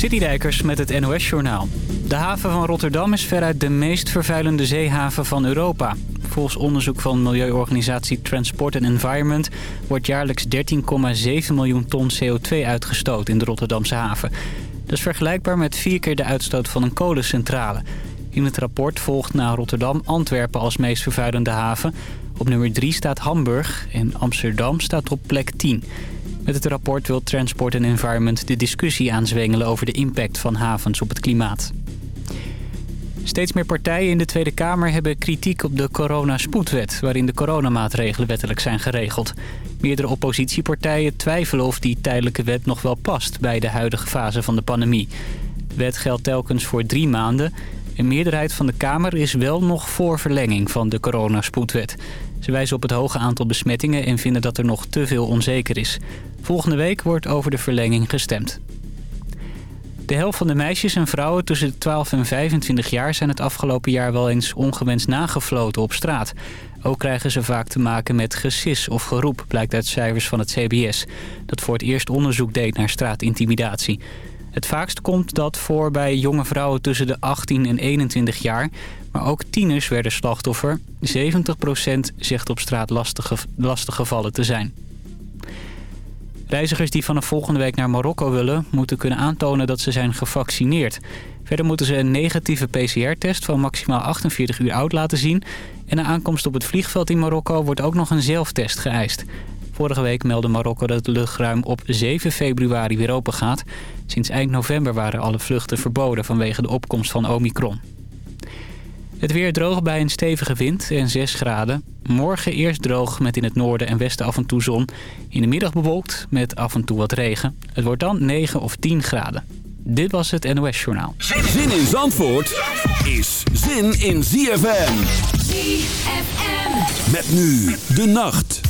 Citydijkers met het NOS-journaal. De haven van Rotterdam is veruit de meest vervuilende zeehaven van Europa. Volgens onderzoek van milieuorganisatie Transport and Environment... wordt jaarlijks 13,7 miljoen ton CO2 uitgestoten in de Rotterdamse haven. Dat is vergelijkbaar met vier keer de uitstoot van een kolencentrale. In het rapport volgt na Rotterdam Antwerpen als meest vervuilende haven. Op nummer 3 staat Hamburg en Amsterdam staat op plek 10... Met het rapport wil Transport and Environment de discussie aanzwengelen over de impact van havens op het klimaat. Steeds meer partijen in de Tweede Kamer hebben kritiek op de coronaspoedwet... waarin de coronamaatregelen wettelijk zijn geregeld. Meerdere oppositiepartijen twijfelen of die tijdelijke wet nog wel past... bij de huidige fase van de pandemie. De wet geldt telkens voor drie maanden. Een meerderheid van de Kamer is wel nog voor verlenging van de coronaspoedwet. Ze wijzen op het hoge aantal besmettingen en vinden dat er nog te veel onzeker is. Volgende week wordt over de verlenging gestemd. De helft van de meisjes en vrouwen tussen de 12 en 25 jaar... zijn het afgelopen jaar wel eens ongewenst nagefloten op straat. Ook krijgen ze vaak te maken met gesis of geroep... blijkt uit cijfers van het CBS... dat voor het eerst onderzoek deed naar straatintimidatie. Het vaakst komt dat voor bij jonge vrouwen tussen de 18 en 21 jaar... maar ook tieners werden slachtoffer. 70% zegt op straat lastige, lastige gevallen te zijn. Reizigers die vanaf volgende week naar Marokko willen... moeten kunnen aantonen dat ze zijn gevaccineerd. Verder moeten ze een negatieve PCR-test van maximaal 48 uur oud laten zien... en na aankomst op het vliegveld in Marokko wordt ook nog een zelftest geëist. Vorige week meldde Marokko dat de luchtruim op 7 februari weer open gaat. Sinds eind november waren alle vluchten verboden vanwege de opkomst van Omicron. Het weer droog bij een stevige wind en 6 graden. Morgen eerst droog met in het noorden en westen af en toe zon. In de middag bewolkt met af en toe wat regen. Het wordt dan 9 of 10 graden. Dit was het NOS Journaal. Zin in Zandvoort is zin in ZFM. ZFM. Met nu de nacht.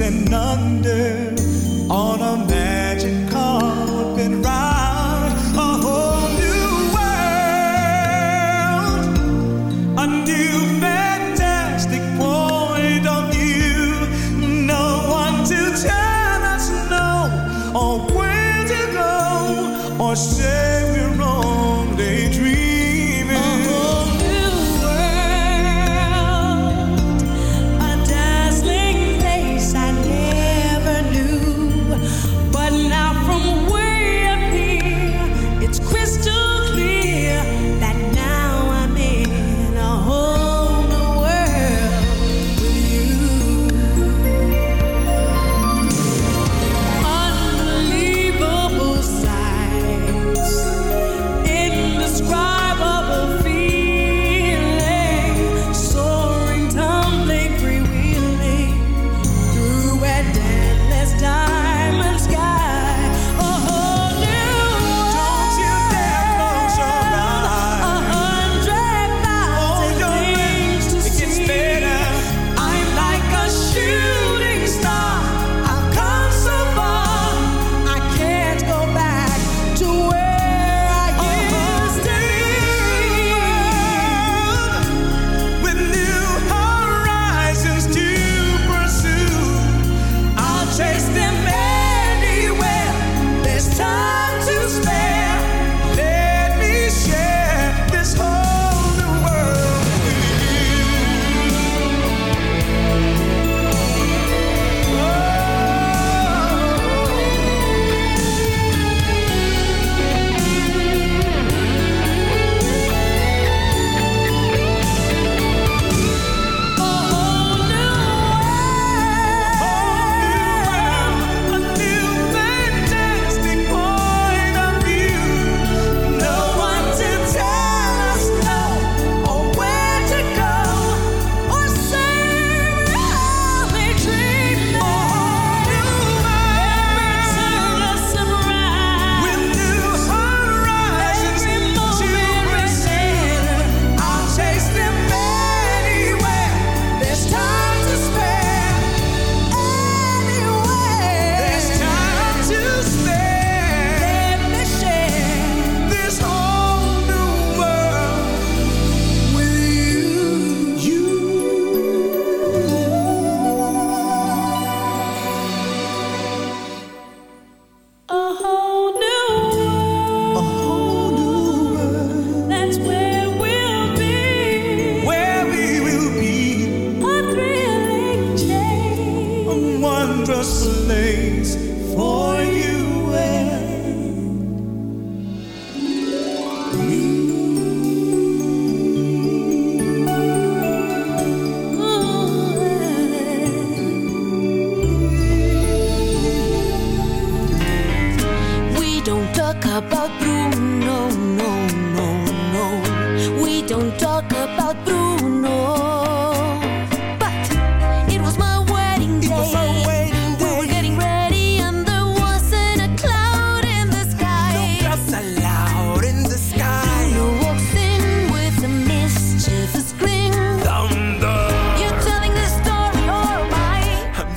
and under on a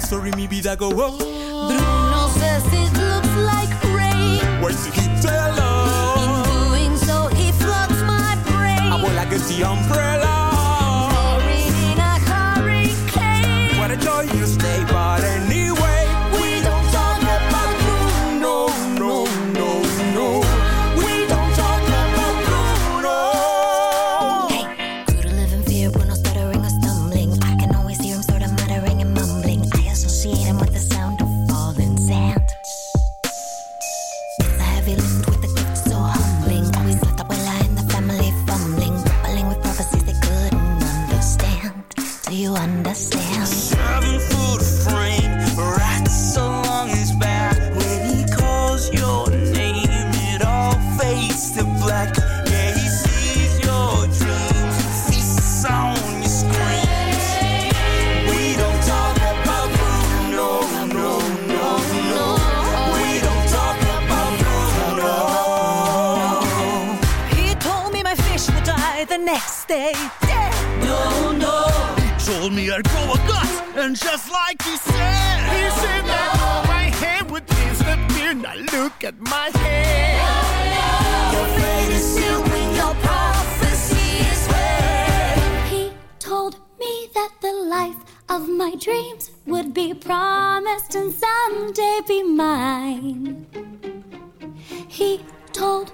sorry me be that go wrong. Bruno says it looks like rain. Where's the heat In doing so, he floods my brain. I will like it's the umbrella. Buried in a hurricane. What a joyous neighbor. And just like he said, he's in now. My hand would disappear. Now look at my hand. Your fate is sealed when your prophecy is read. He told me that the life of my dreams would be promised and someday be mine. He told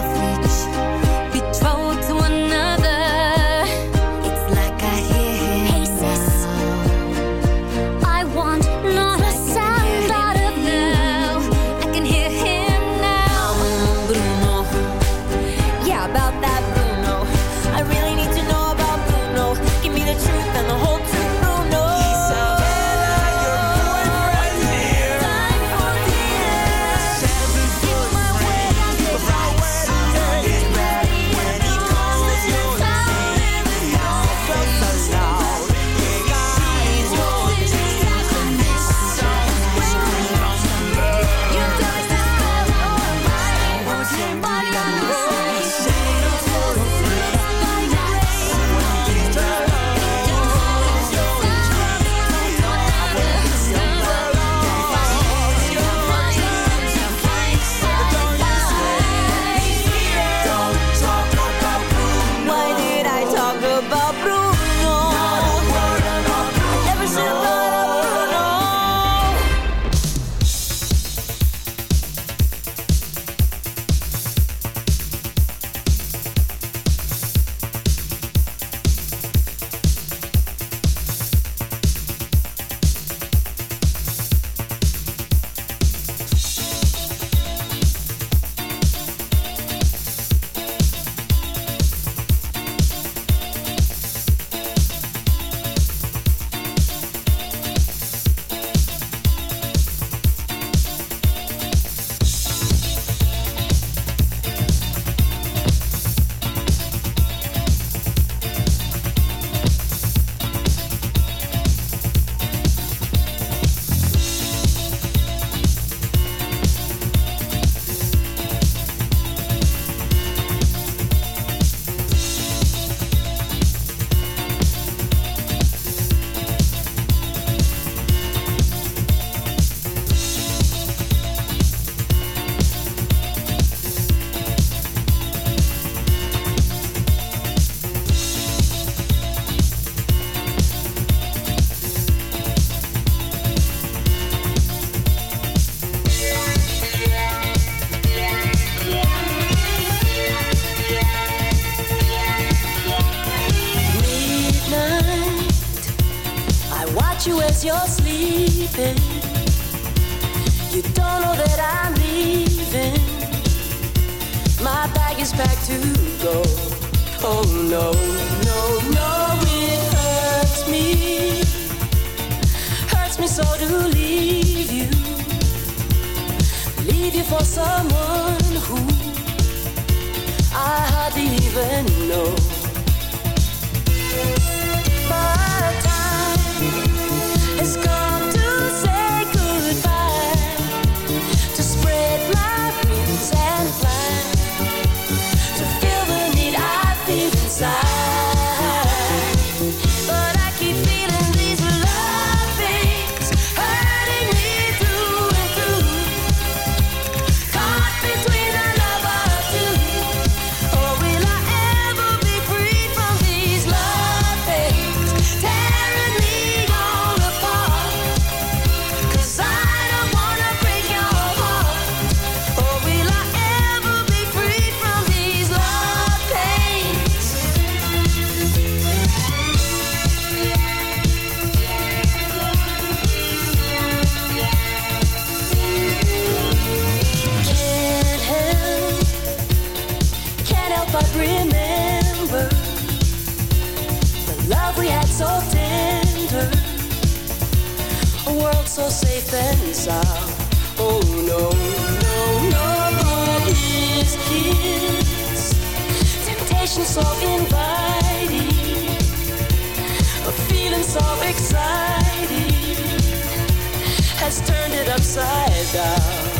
Turned it upside down.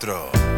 4.